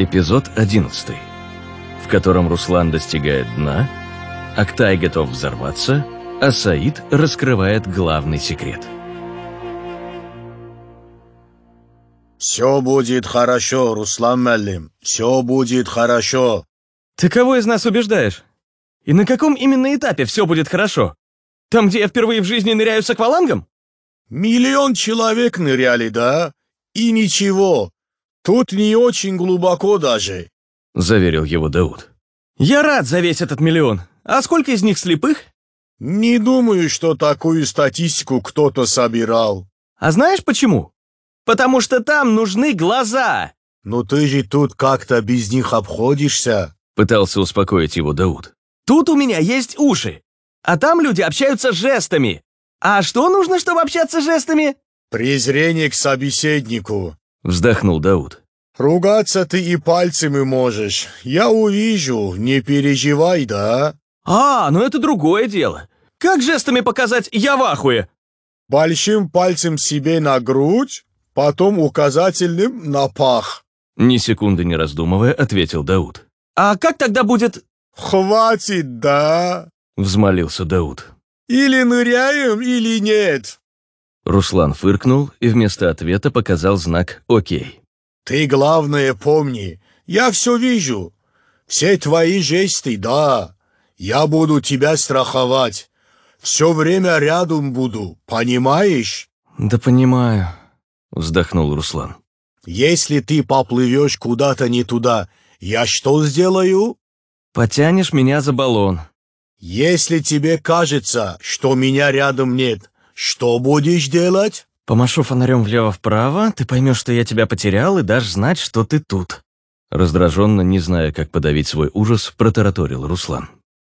Эпизод 11, в котором Руслан достигает дна, Актай готов взорваться, а Саид раскрывает главный секрет. «Все будет хорошо, Руслан Меллим, все будет хорошо». Ты кого из нас убеждаешь? И на каком именно этапе все будет хорошо? Там, где я впервые в жизни ныряю с аквалангом? Миллион человек ныряли, да? И ничего. Тут не очень глубоко даже. Заверил его Дауд. Я рад за весь этот миллион. А сколько из них слепых? Не думаю, что такую статистику кто-то собирал. А знаешь почему? Потому что там нужны глаза. Но ты же тут как-то без них обходишься. Пытался успокоить его Дауд. Тут у меня есть уши. А там люди общаются жестами. А что нужно, чтобы общаться жестами? Презрение к собеседнику. Вздохнул Дауд. Ругаться ты и пальцами можешь. Я увижу, не переживай, да? А, ну это другое дело. Как жестами показать «я в ахуе»? Большим пальцем себе на грудь, потом указательным на пах. Ни секунды не раздумывая, ответил Дауд. А как тогда будет... Хватит, да? Взмолился Дауд. Или ныряем, или нет. Руслан фыркнул и вместо ответа показал знак «Окей». Ты главное помни, я все вижу. Все твои жесты, да. Я буду тебя страховать. Все время рядом буду, понимаешь? Да понимаю, вздохнул Руслан. Если ты поплывешь куда-то не туда, я что сделаю? Потянешь меня за баллон. Если тебе кажется, что меня рядом нет, что будешь делать? Помашу фонарем влево-вправо, ты поймешь, что я тебя потерял, и дашь знать, что ты тут. Раздраженно, не зная, как подавить свой ужас, протараторил Руслан.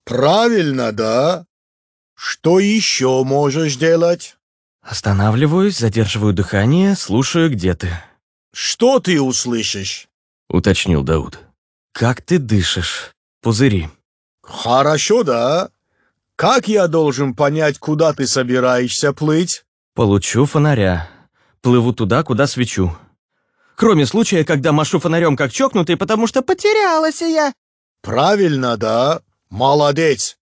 Правильно, да? Что еще можешь делать? Останавливаюсь, задерживаю дыхание, слушаю, где ты. Что ты услышишь? Уточнил Дауд. Как ты дышишь? Пузыри. Хорошо, да? Как я должен понять, куда ты собираешься плыть? Получу фонаря. Плыву туда, куда свечу. Кроме случая, когда машу фонарем как чокнутый, потому что потерялась я. Правильно, да? Молодец.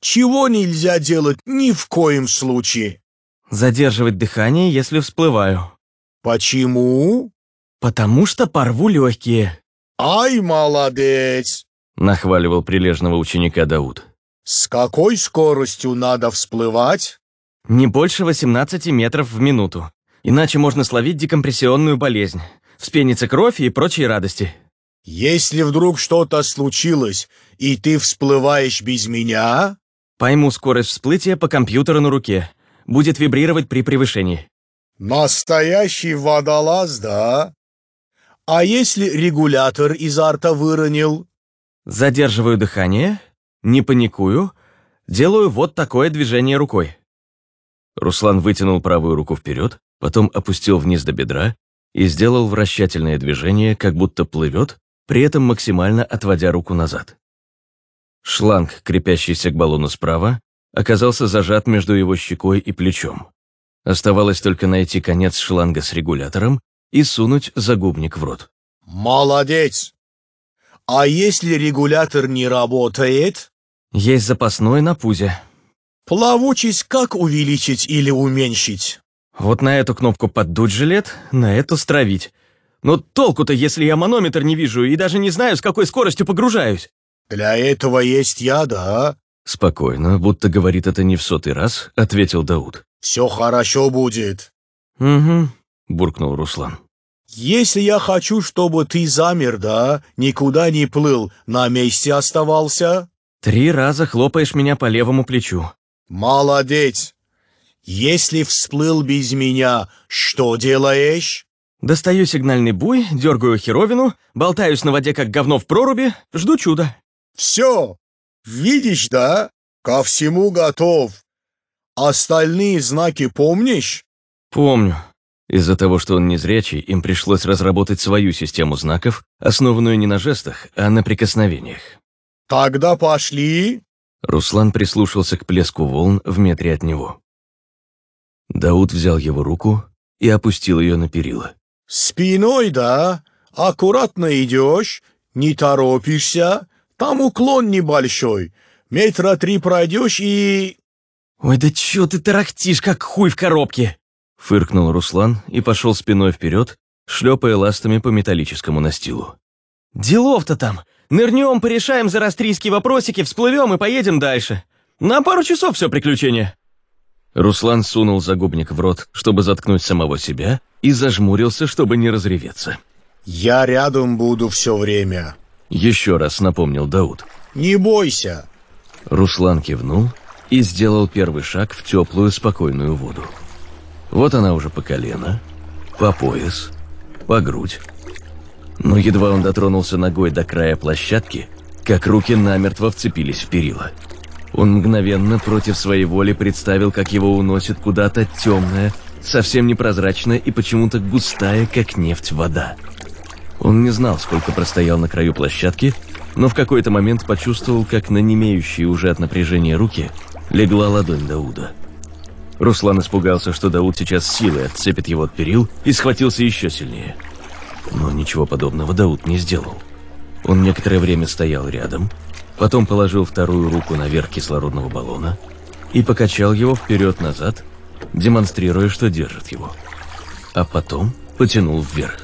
Чего нельзя делать ни в коем случае? Задерживать дыхание, если всплываю. Почему? Потому что порву легкие. Ай, молодец. Нахваливал прилежного ученика Дауд. С какой скоростью надо всплывать? Не больше 18 метров в минуту. Иначе можно словить декомпрессионную болезнь. Вспенится кровь и прочие радости. Если вдруг что-то случилось, и ты всплываешь без меня? Пойму скорость всплытия по компьютеру на руке. Будет вибрировать при превышении. Настоящий водолаз, да? А если регулятор изо рта выронил? Задерживаю дыхание, не паникую, делаю вот такое движение рукой. Руслан вытянул правую руку вперед, потом опустил вниз до бедра и сделал вращательное движение, как будто плывет, при этом максимально отводя руку назад. Шланг, крепящийся к баллону справа, оказался зажат между его щекой и плечом. Оставалось только найти конец шланга с регулятором и сунуть загубник в рот. Молодец! А если регулятор не работает? Есть запасной на пузе. Плавучесть как увеличить или уменьшить? Вот на эту кнопку поддуть жилет, на эту стравить. Но толку-то, если я манометр не вижу и даже не знаю, с какой скоростью погружаюсь. Для этого есть я, да? Спокойно, будто говорит это не в сотый раз, ответил Дауд. Все хорошо будет. Угу, буркнул Руслан. Если я хочу, чтобы ты замер, да, никуда не плыл, на месте оставался? Три раза хлопаешь меня по левому плечу. Молодец. Если всплыл без меня, что делаешь? Достаю сигнальный буй, дергаю херовину, болтаюсь на воде, как говно в проруби, жду чуда. Все. Видишь, да? Ко всему готов. Остальные знаки помнишь? Помню. Из-за того, что он незрячий, им пришлось разработать свою систему знаков, основанную не на жестах, а на прикосновениях. Тогда пошли. Руслан прислушался к плеску волн в метре от него. Дауд взял его руку и опустил ее на перила. Спиной, да? Аккуратно идешь, не торопишься, там уклон небольшой. Метра три пройдешь и... «Ой, да чё ты тарахтишь, как хуй в коробке?» Фыркнул Руслан и пошел спиной вперед, шлепая ластами по металлическому настилу. «Делов-то там! Нырнем, порешаем зарастрийские вопросики, всплывем и поедем дальше. На пару часов все приключение». Руслан сунул загубник в рот, чтобы заткнуть самого себя, и зажмурился, чтобы не разреветься. «Я рядом буду все время», — еще раз напомнил Дауд. «Не бойся». Руслан кивнул и сделал первый шаг в теплую, спокойную воду. Вот она уже по колено, по пояс, по грудь. Но едва он дотронулся ногой до края площадки, как руки намертво вцепились в перила. Он мгновенно против своей воли представил, как его уносит куда-то темная, совсем непрозрачная и почему-то густая, как нефть, вода. Он не знал, сколько простоял на краю площадки, но в какой-то момент почувствовал, как на немеющие уже от напряжения руки легла ладонь Дауда. Руслан испугался, что Дауд сейчас силой отцепит его от перил и схватился еще сильнее. Но ничего подобного Дауд не сделал. Он некоторое время стоял рядом, потом положил вторую руку наверх кислородного баллона и покачал его вперед-назад, демонстрируя, что держит его. А потом потянул вверх.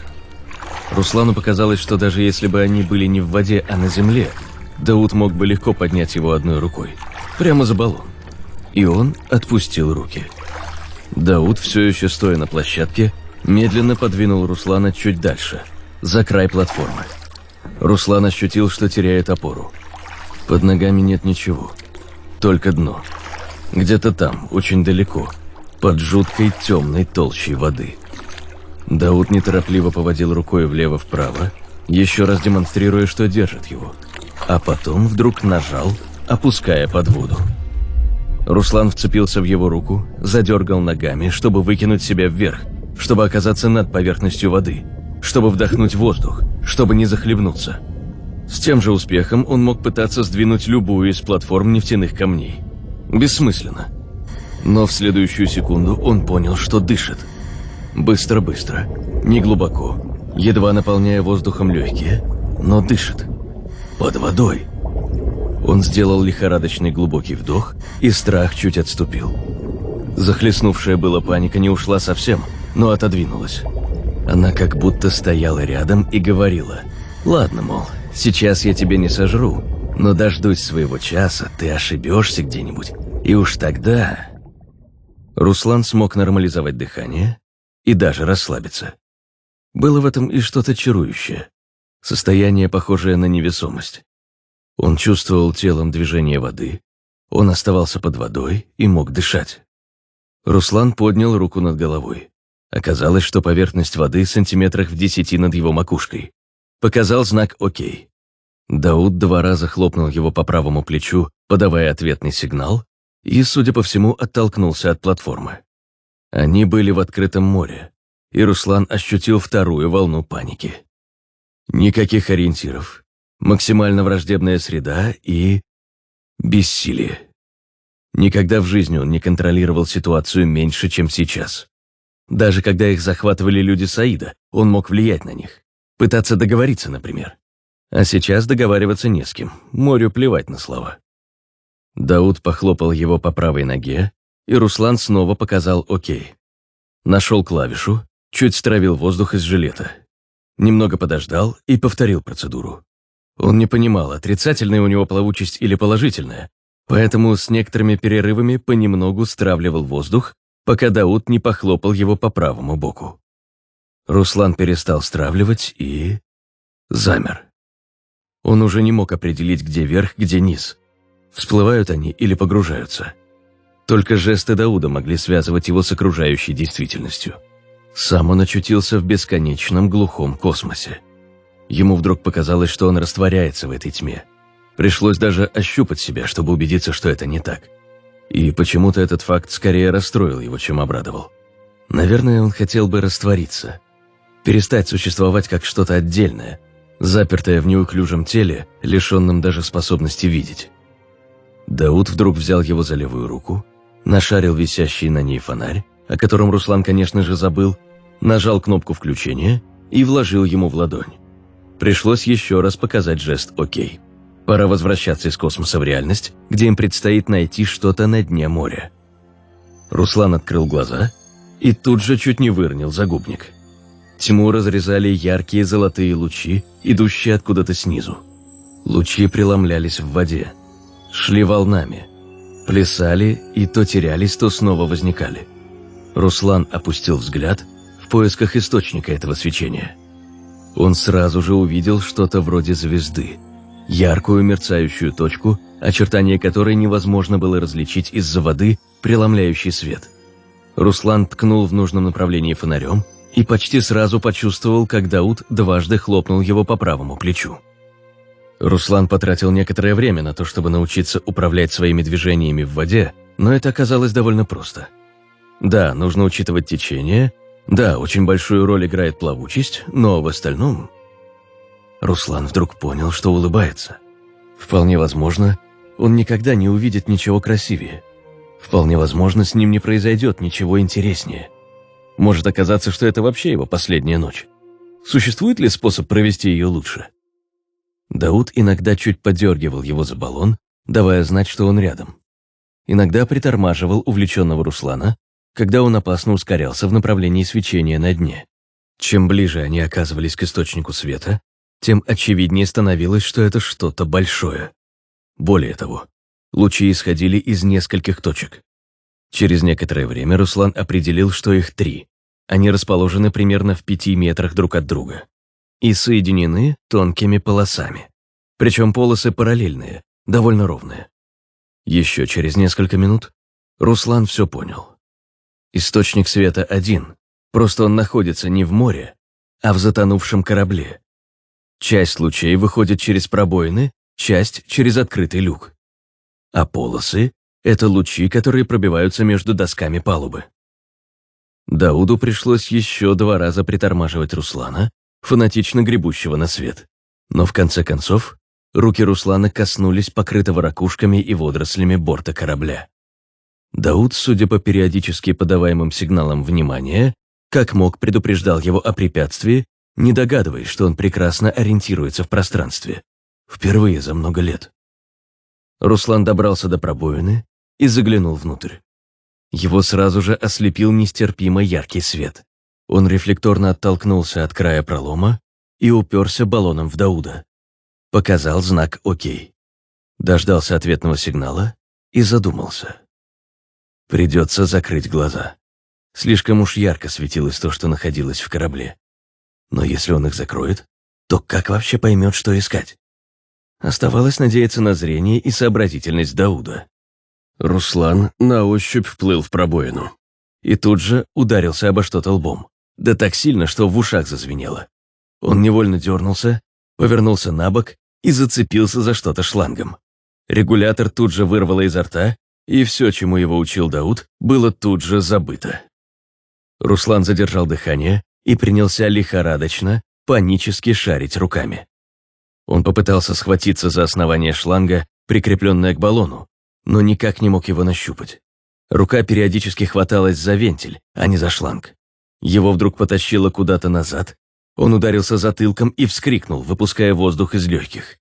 Руслану показалось, что даже если бы они были не в воде, а на земле, Дауд мог бы легко поднять его одной рукой, прямо за баллон и он отпустил руки. Дауд, все еще стоя на площадке, медленно подвинул Руслана чуть дальше, за край платформы. Руслан ощутил, что теряет опору. Под ногами нет ничего, только дно. Где-то там, очень далеко, под жуткой темной толщей воды. Дауд неторопливо поводил рукой влево-вправо, еще раз демонстрируя, что держит его, а потом вдруг нажал, опуская под воду. Руслан вцепился в его руку, задергал ногами, чтобы выкинуть себя вверх, чтобы оказаться над поверхностью воды, чтобы вдохнуть воздух, чтобы не захлебнуться. С тем же успехом он мог пытаться сдвинуть любую из платформ нефтяных камней. Бессмысленно. Но в следующую секунду он понял, что дышит. Быстро-быстро, неглубоко, едва наполняя воздухом легкие, но дышит. Под водой. Он сделал лихорадочный глубокий вдох, и страх чуть отступил. Захлестнувшая была паника не ушла совсем, но отодвинулась. Она как будто стояла рядом и говорила, «Ладно, мол, сейчас я тебя не сожру, но дождусь своего часа, ты ошибешься где-нибудь, и уж тогда...» Руслан смог нормализовать дыхание и даже расслабиться. Было в этом и что-то чарующее. Состояние, похожее на невесомость. Он чувствовал телом движение воды, он оставался под водой и мог дышать. Руслан поднял руку над головой. Оказалось, что поверхность воды сантиметрах в десяти над его макушкой. Показал знак «Окей». Дауд два раза хлопнул его по правому плечу, подавая ответный сигнал, и, судя по всему, оттолкнулся от платформы. Они были в открытом море, и Руслан ощутил вторую волну паники. Никаких ориентиров, максимально враждебная среда и... бессилие. Никогда в жизни он не контролировал ситуацию меньше, чем сейчас. Даже когда их захватывали люди Саида, он мог влиять на них. Пытаться договориться, например. А сейчас договариваться не с кем, морю плевать на слова. Дауд похлопал его по правой ноге, и Руслан снова показал «Окей». Нашел клавишу, чуть стравил воздух из жилета. Немного подождал и повторил процедуру. Он не понимал, отрицательная у него плавучесть или положительная, поэтому с некоторыми перерывами понемногу стравливал воздух, пока Дауд не похлопал его по правому боку. Руслан перестал стравливать и... замер. Он уже не мог определить, где верх, где низ. Всплывают они или погружаются. Только жесты Дауда могли связывать его с окружающей действительностью. Сам он очутился в бесконечном глухом космосе. Ему вдруг показалось, что он растворяется в этой тьме. Пришлось даже ощупать себя, чтобы убедиться, что это не так. И почему-то этот факт скорее расстроил его, чем обрадовал. Наверное, он хотел бы раствориться. Перестать существовать как что-то отдельное, запертое в неуклюжем теле, лишенном даже способности видеть. Дауд вдруг взял его за левую руку, нашарил висящий на ней фонарь, о котором Руслан, конечно же, забыл, нажал кнопку включения и вложил ему в ладонь. Пришлось еще раз показать жест «Окей». Пора возвращаться из космоса в реальность, где им предстоит найти что-то на дне моря. Руслан открыл глаза и тут же чуть не выронил загубник. Тьму разрезали яркие золотые лучи, идущие откуда-то снизу. Лучи преломлялись в воде, шли волнами, плясали и то терялись, то снова возникали. Руслан опустил взгляд в поисках источника этого свечения. Он сразу же увидел что-то вроде звезды, яркую мерцающую точку, очертания которой невозможно было различить из-за воды, преломляющий свет. Руслан ткнул в нужном направлении фонарем и почти сразу почувствовал, как Дауд дважды хлопнул его по правому плечу. Руслан потратил некоторое время на то, чтобы научиться управлять своими движениями в воде, но это оказалось довольно просто. Да, нужно учитывать течение, да, очень большую роль играет плавучесть, но в остальном... Руслан вдруг понял, что улыбается. Вполне возможно, он никогда не увидит ничего красивее. Вполне возможно, с ним не произойдет ничего интереснее. Может оказаться, что это вообще его последняя ночь. Существует ли способ провести ее лучше? Дауд иногда чуть подергивал его за баллон, давая знать, что он рядом. Иногда притормаживал увлеченного Руслана, когда он опасно ускорялся в направлении свечения на дне. Чем ближе они оказывались к источнику света, тем очевиднее становилось, что это что-то большое. Более того, лучи исходили из нескольких точек. Через некоторое время Руслан определил, что их три. Они расположены примерно в пяти метрах друг от друга и соединены тонкими полосами. Причем полосы параллельные, довольно ровные. Еще через несколько минут Руслан все понял. Источник света один, просто он находится не в море, а в затонувшем корабле. Часть лучей выходит через пробоины, часть через открытый люк. А полосы — это лучи, которые пробиваются между досками палубы. Дауду пришлось еще два раза притормаживать Руслана, фанатично гребущего на свет. Но в конце концов, руки Руслана коснулись покрытого ракушками и водорослями борта корабля. Дауд, судя по периодически подаваемым сигналам внимания, как мог предупреждал его о препятствии, не догадываясь, что он прекрасно ориентируется в пространстве. Впервые за много лет. Руслан добрался до пробоины и заглянул внутрь. Его сразу же ослепил нестерпимо яркий свет. Он рефлекторно оттолкнулся от края пролома и уперся баллоном в Дауда. Показал знак «Окей». Дождался ответного сигнала и задумался. Придется закрыть глаза. Слишком уж ярко светилось то, что находилось в корабле. Но если он их закроет, то как вообще поймет, что искать? Оставалось надеяться на зрение и сообразительность Дауда. Руслан на ощупь вплыл в пробоину и тут же ударился обо что-то лбом да так сильно, что в ушах зазвенело. Он невольно дернулся, повернулся на бок и зацепился за что-то шлангом. Регулятор тут же вырвало изо рта, и все, чему его учил Дауд, было тут же забыто. Руслан задержал дыхание и принялся лихорадочно, панически шарить руками. Он попытался схватиться за основание шланга, прикрепленное к баллону, но никак не мог его нащупать. Рука периодически хваталась за вентиль, а не за шланг. Его вдруг потащило куда-то назад. Он ударился затылком и вскрикнул, выпуская воздух из легких.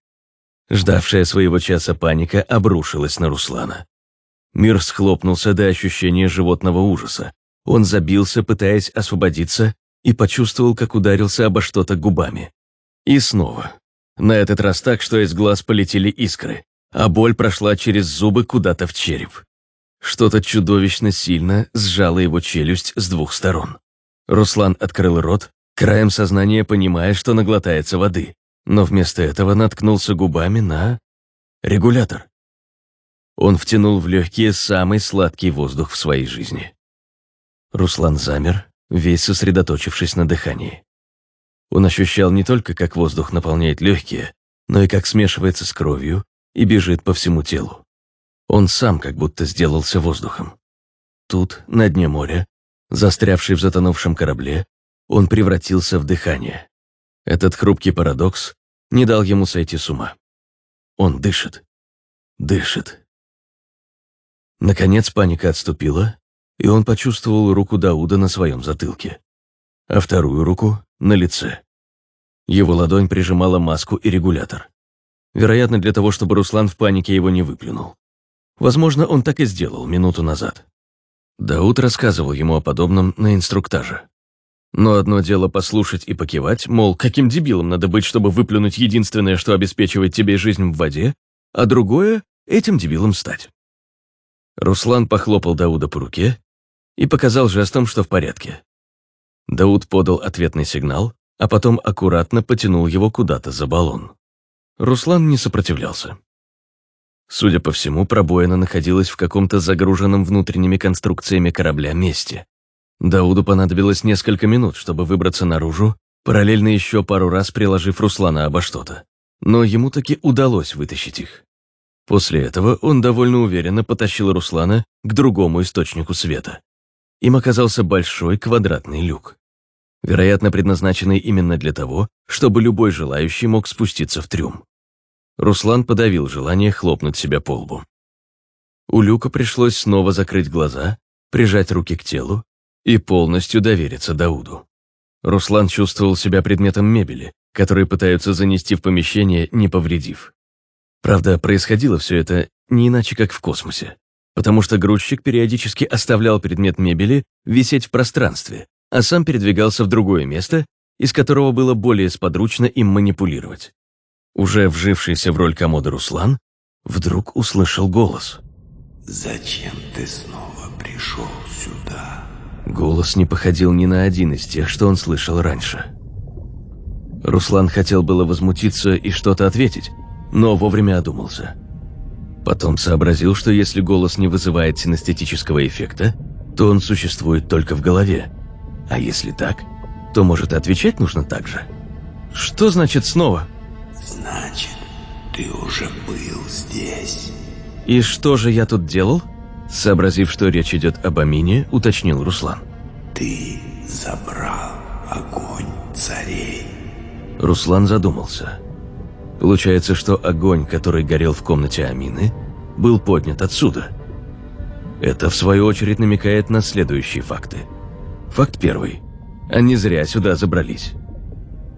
Ждавшая своего часа паника обрушилась на Руслана. Мир схлопнулся до ощущения животного ужаса. Он забился, пытаясь освободиться, и почувствовал, как ударился обо что-то губами. И снова. На этот раз так, что из глаз полетели искры, а боль прошла через зубы куда-то в череп. Что-то чудовищно сильно сжало его челюсть с двух сторон. Руслан открыл рот, краем сознания понимая, что наглотается воды, но вместо этого наткнулся губами на... регулятор. Он втянул в легкие самый сладкий воздух в своей жизни. Руслан замер, весь сосредоточившись на дыхании. Он ощущал не только, как воздух наполняет легкие, но и как смешивается с кровью и бежит по всему телу. Он сам как будто сделался воздухом. Тут, на дне моря, Застрявший в затонувшем корабле, он превратился в дыхание. Этот хрупкий парадокс не дал ему сойти с ума. Он дышит. Дышит. Наконец паника отступила, и он почувствовал руку Дауда на своем затылке. А вторую руку на лице. Его ладонь прижимала маску и регулятор. Вероятно, для того, чтобы Руслан в панике его не выплюнул. Возможно, он так и сделал минуту назад. Дауд рассказывал ему о подобном на инструктаже. Но одно дело послушать и покивать, мол, каким дебилом надо быть, чтобы выплюнуть единственное, что обеспечивает тебе жизнь в воде, а другое — этим дебилом стать. Руслан похлопал Дауда по руке и показал жестом, что в порядке. Дауд подал ответный сигнал, а потом аккуратно потянул его куда-то за баллон. Руслан не сопротивлялся. Судя по всему, пробоина находилась в каком-то загруженном внутренними конструкциями корабля месте. Дауду понадобилось несколько минут, чтобы выбраться наружу, параллельно еще пару раз приложив Руслана обо что-то. Но ему таки удалось вытащить их. После этого он довольно уверенно потащил Руслана к другому источнику света. Им оказался большой квадратный люк. Вероятно, предназначенный именно для того, чтобы любой желающий мог спуститься в трюм. Руслан подавил желание хлопнуть себя по лбу. У Люка пришлось снова закрыть глаза, прижать руки к телу и полностью довериться Дауду. Руслан чувствовал себя предметом мебели, который пытаются занести в помещение, не повредив. Правда, происходило все это не иначе, как в космосе, потому что грузчик периодически оставлял предмет мебели висеть в пространстве, а сам передвигался в другое место, из которого было более сподручно им манипулировать. Уже вжившийся в роль комода Руслан вдруг услышал голос. «Зачем ты снова пришел сюда?» Голос не походил ни на один из тех, что он слышал раньше. Руслан хотел было возмутиться и что-то ответить, но вовремя одумался. Потом сообразил, что если голос не вызывает синестетического эффекта, то он существует только в голове. А если так, то, может, отвечать нужно так же. «Что значит снова?» Значит, ты уже был здесь. И что же я тут делал? Сообразив, что речь идет об Амине, уточнил Руслан. Ты забрал огонь царей. Руслан задумался. Получается, что огонь, который горел в комнате Амины, был поднят отсюда. Это, в свою очередь, намекает на следующие факты. Факт первый. Они зря сюда забрались.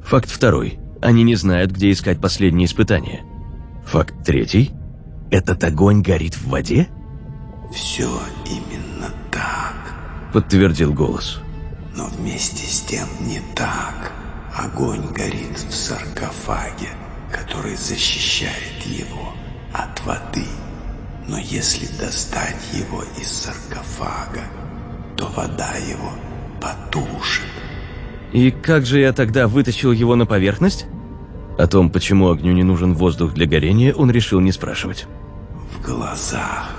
Факт второй. Они не знают, где искать последние испытания. Факт третий. Этот огонь горит в воде? Все именно так. Подтвердил голос. Но вместе с тем не так. Огонь горит в саркофаге, который защищает его от воды. Но если достать его из саркофага, то вода его потушит. И как же я тогда вытащил его на поверхность? О том, почему огню не нужен воздух для горения, он решил не спрашивать. В глазах.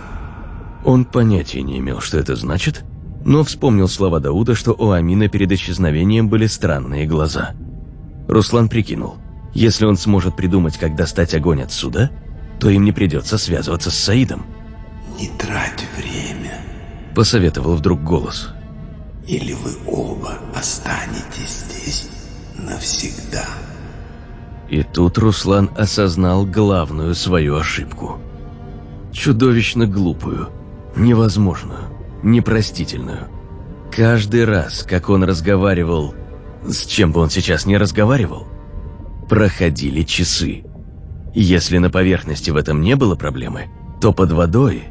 Он понятия не имел, что это значит, но вспомнил слова Дауда, что у Амина перед исчезновением были странные глаза. Руслан прикинул, если он сможет придумать, как достать огонь отсюда, то им не придется связываться с Саидом. «Не трать время», — посоветовал вдруг голос. «Или вы оба останетесь здесь навсегда». И тут Руслан осознал главную свою ошибку. Чудовищно глупую, невозможную, непростительную. Каждый раз, как он разговаривал, с чем бы он сейчас не разговаривал, проходили часы. Если на поверхности в этом не было проблемы, то под водой...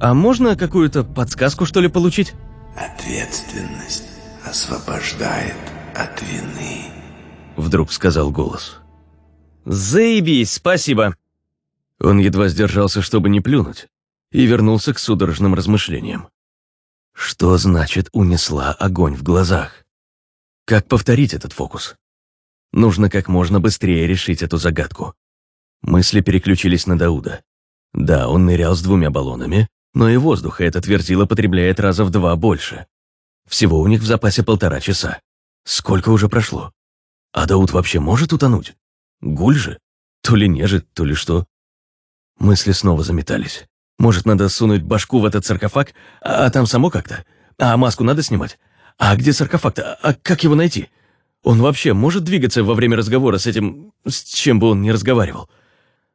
А можно какую-то подсказку, что ли, получить? Ответственность освобождает от вины. Вдруг сказал голос. Заебись, спасибо. Он едва сдержался, чтобы не плюнуть, и вернулся к судорожным размышлениям. Что значит унесла огонь в глазах? Как повторить этот фокус? Нужно как можно быстрее решить эту загадку. Мысли переключились на Дауда. Да, он нырял с двумя баллонами, но и воздуха этот верзила потребляет раза в два больше. Всего у них в запасе полтора часа. Сколько уже прошло? А Дауд вообще может утонуть? Гуль же? То ли нежит, то ли что. Мысли снова заметались. Может, надо сунуть башку в этот саркофаг, а, а там само как-то? А маску надо снимать? А где саркофаг-то? А как его найти? Он вообще может двигаться во время разговора с этим... с чем бы он ни разговаривал?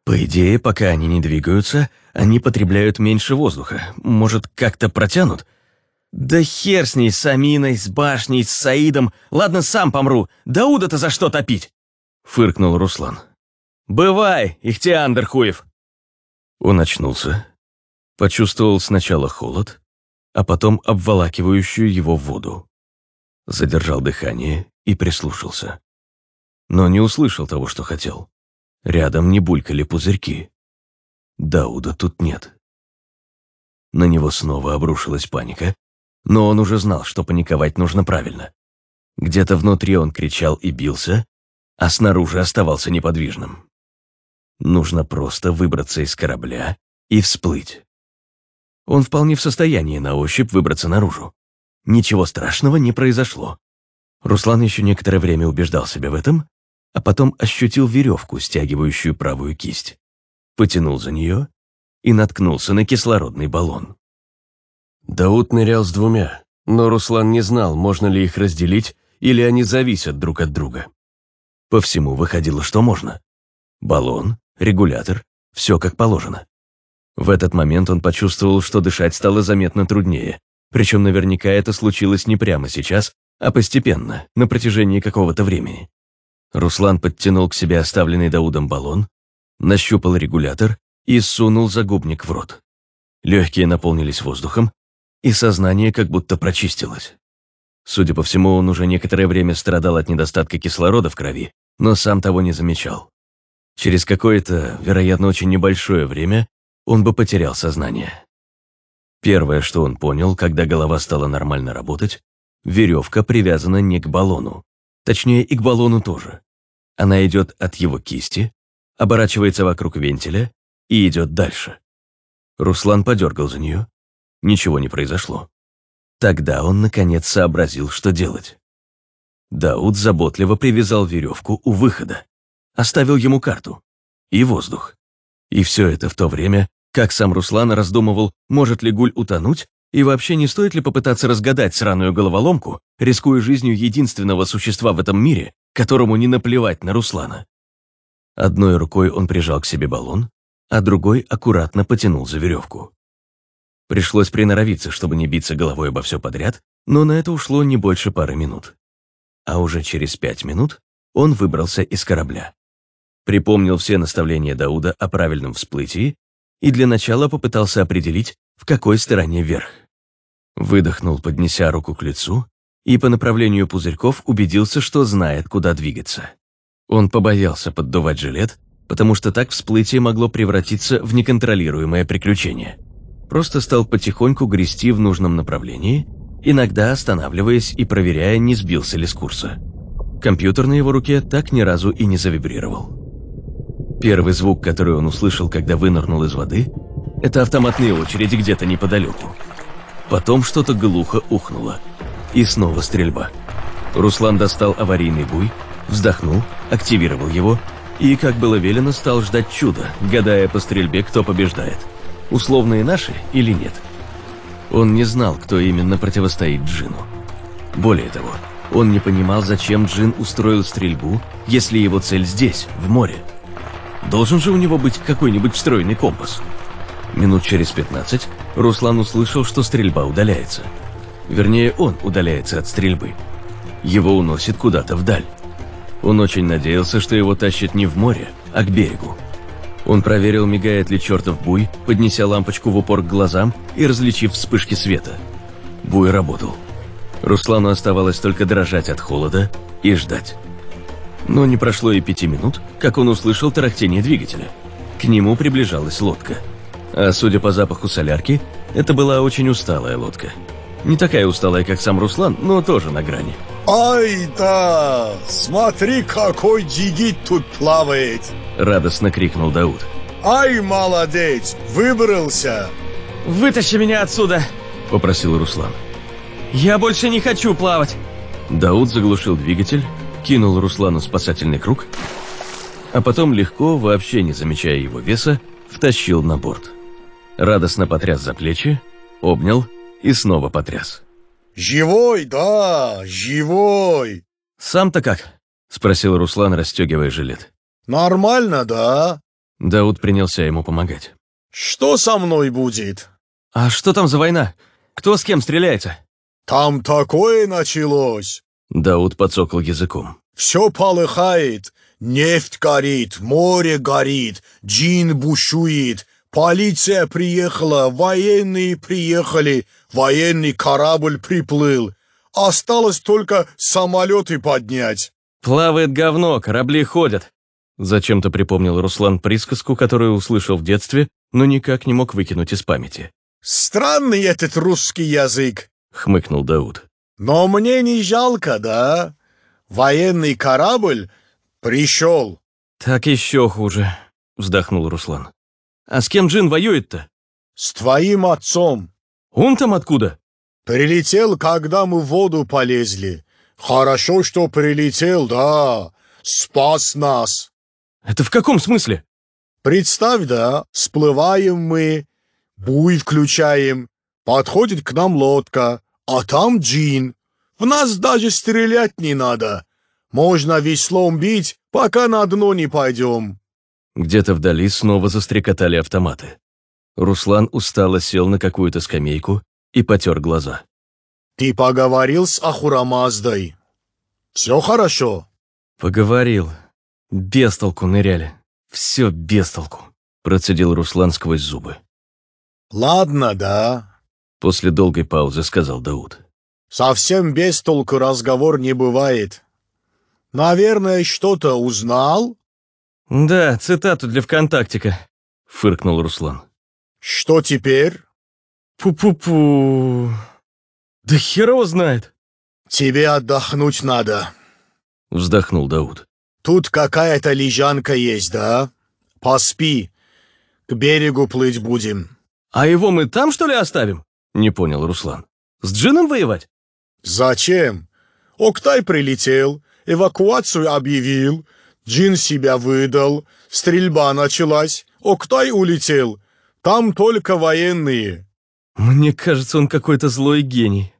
По идее, пока они не двигаются, они потребляют меньше воздуха. Может, как-то протянут? Да хер с ней, с Аминой, с башней, с Саидом. Ладно, сам помру. Дауда-то за что топить? Фыркнул Руслан. Бывай, Ихтиандр Хуев. Он очнулся, почувствовал сначала холод, а потом обволакивающую его воду. Задержал дыхание и прислушался. Но не услышал того, что хотел. Рядом не булькали пузырьки. Дауда тут нет. На него снова обрушилась паника, но он уже знал, что паниковать нужно правильно. Где-то внутри он кричал и бился, а снаружи оставался неподвижным. Нужно просто выбраться из корабля и всплыть. Он вполне в состоянии на ощупь выбраться наружу. Ничего страшного не произошло. Руслан еще некоторое время убеждал себя в этом, а потом ощутил веревку, стягивающую правую кисть. Потянул за нее и наткнулся на кислородный баллон. Дауд нырял с двумя, но Руслан не знал, можно ли их разделить или они зависят друг от друга. По всему выходило, что можно. Баллон, регулятор, все как положено. В этот момент он почувствовал, что дышать стало заметно труднее, причем наверняка это случилось не прямо сейчас, а постепенно, на протяжении какого-то времени. Руслан подтянул к себе оставленный Даудом баллон, нащупал регулятор и сунул загубник в рот. Легкие наполнились воздухом, и сознание как будто прочистилось. Судя по всему, он уже некоторое время страдал от недостатка кислорода в крови, но сам того не замечал. Через какое-то, вероятно, очень небольшое время он бы потерял сознание. Первое, что он понял, когда голова стала нормально работать, веревка привязана не к баллону. Точнее, и к баллону тоже. Она идет от его кисти, оборачивается вокруг вентиля и идет дальше. Руслан подергал за нее, Ничего не произошло. Тогда он, наконец, сообразил, что делать. Дауд заботливо привязал веревку у выхода, оставил ему карту и воздух. И все это в то время, как сам Руслан раздумывал, может ли Гуль утонуть, и вообще не стоит ли попытаться разгадать сраную головоломку, рискуя жизнью единственного существа в этом мире, которому не наплевать на Руслана. Одной рукой он прижал к себе баллон, а другой аккуратно потянул за веревку. Пришлось приноровиться, чтобы не биться головой обо все подряд, но на это ушло не больше пары минут. А уже через пять минут он выбрался из корабля. Припомнил все наставления Дауда о правильном всплытии и для начала попытался определить, в какой стороне вверх. Выдохнул, поднеся руку к лицу, и по направлению пузырьков убедился, что знает, куда двигаться. Он побоялся поддувать жилет, потому что так всплытие могло превратиться в неконтролируемое приключение просто стал потихоньку грести в нужном направлении, иногда останавливаясь и проверяя, не сбился ли с курса. Компьютер на его руке так ни разу и не завибрировал. Первый звук, который он услышал, когда вынырнул из воды, это автоматные очереди где-то неподалеку. Потом что-то глухо ухнуло. И снова стрельба. Руслан достал аварийный буй, вздохнул, активировал его и, как было велено, стал ждать чуда, гадая по стрельбе, кто побеждает – условные наши или нет. Он не знал, кто именно противостоит Джину. Более того, он не понимал, зачем Джин устроил стрельбу, если его цель здесь, в море. Должен же у него быть какой-нибудь встроенный компас. Минут через 15 Руслан услышал, что стрельба удаляется. Вернее, он удаляется от стрельбы. Его уносит куда-то вдаль. Он очень надеялся, что его тащит не в море, а к берегу. Он проверил, мигает ли чертов буй, поднеся лампочку в упор к глазам и различив вспышки света. Буй работал. Руслану оставалось только дрожать от холода и ждать. Но не прошло и пяти минут, как он услышал тарахтение двигателя. К нему приближалась лодка. А судя по запаху солярки, это была очень усталая лодка. Не такая усталая, как сам Руслан, но тоже на грани. «Ай да! Смотри, какой джигит тут плавает!» Радостно крикнул Дауд. «Ай, молодец! Выбрался!» «Вытащи меня отсюда!» Попросил Руслан. «Я больше не хочу плавать!» Дауд заглушил двигатель, кинул Руслану спасательный круг, а потом легко, вообще не замечая его веса, втащил на борт. Радостно потряс за плечи, обнял и снова потряс. «Живой, да, живой!» «Сам-то как?» — спросил Руслан, расстегивая жилет. «Нормально, да?» Дауд принялся ему помогать. «Что со мной будет?» «А что там за война? Кто с кем стреляется?» Там такое началось. Дауд подсокал языком. Все полыхает, нефть горит, море горит, джин бушует, полиция приехала, военные приехали, военный корабль приплыл. Осталось только самолеты поднять. Плавает говно, корабли ходят. Зачем-то припомнил Руслан присказку, которую услышал в детстве, но никак не мог выкинуть из памяти. Странный этот русский язык. Хмыкнул Дауд. Но мне не жалко, да? Военный корабль пришел. Так еще хуже, Вздохнул Руслан. А с кем Джин воюет-то? С твоим отцом. Он там откуда? Прилетел, когда мы в воду полезли. Хорошо, что прилетел, да. Спас нас. Это в каком смысле? Представь, да, всплываем мы, буй включаем, подходит к нам лодка, а там джин. В нас даже стрелять не надо. Можно веслом бить, пока на дно не пойдем. Где-то вдали снова застрекотали автоматы. Руслан устало сел на какую-то скамейку и потер глаза. Ты поговорил с Ахурамаздой? Все хорошо? Поговорил. Без толку ныряли. Все без толку. Процедил Руслан сквозь зубы. Ладно, да. После долгой паузы сказал Дауд. Совсем без толку разговор не бывает. Наверное, что-то узнал? Да, цитату для ВКонтактика. Фыркнул Руслан. Что теперь? Пу-пу-пу. Да хер его знает. Тебе отдохнуть надо. Вздохнул Дауд. Тут какая-то лежанка есть, да? Поспи. К берегу плыть будем. А его мы там, что ли, оставим? Не понял Руслан. С джином воевать? Зачем? Октай прилетел, эвакуацию объявил, джин себя выдал, стрельба началась, Октай улетел. Там только военные. Мне кажется, он какой-то злой гений.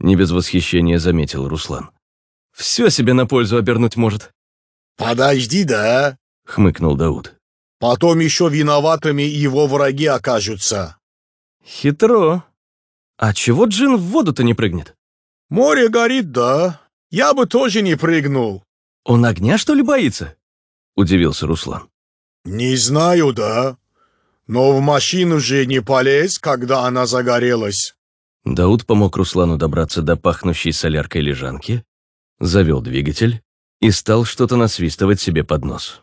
Не без восхищения заметил Руслан. Все себе на пользу обернуть может. Подожди, да? Хмыкнул Дауд. Потом еще виноватыми его враги окажутся. Хитро. А чего Джин в воду-то не прыгнет? Море горит, да. Я бы тоже не прыгнул. Он огня, что ли, боится? Удивился Руслан. Не знаю, да. Но в машину же не полез, когда она загорелась. Дауд помог Руслану добраться до пахнущей соляркой лежанки, завел двигатель и стал что-то насвистывать себе под нос.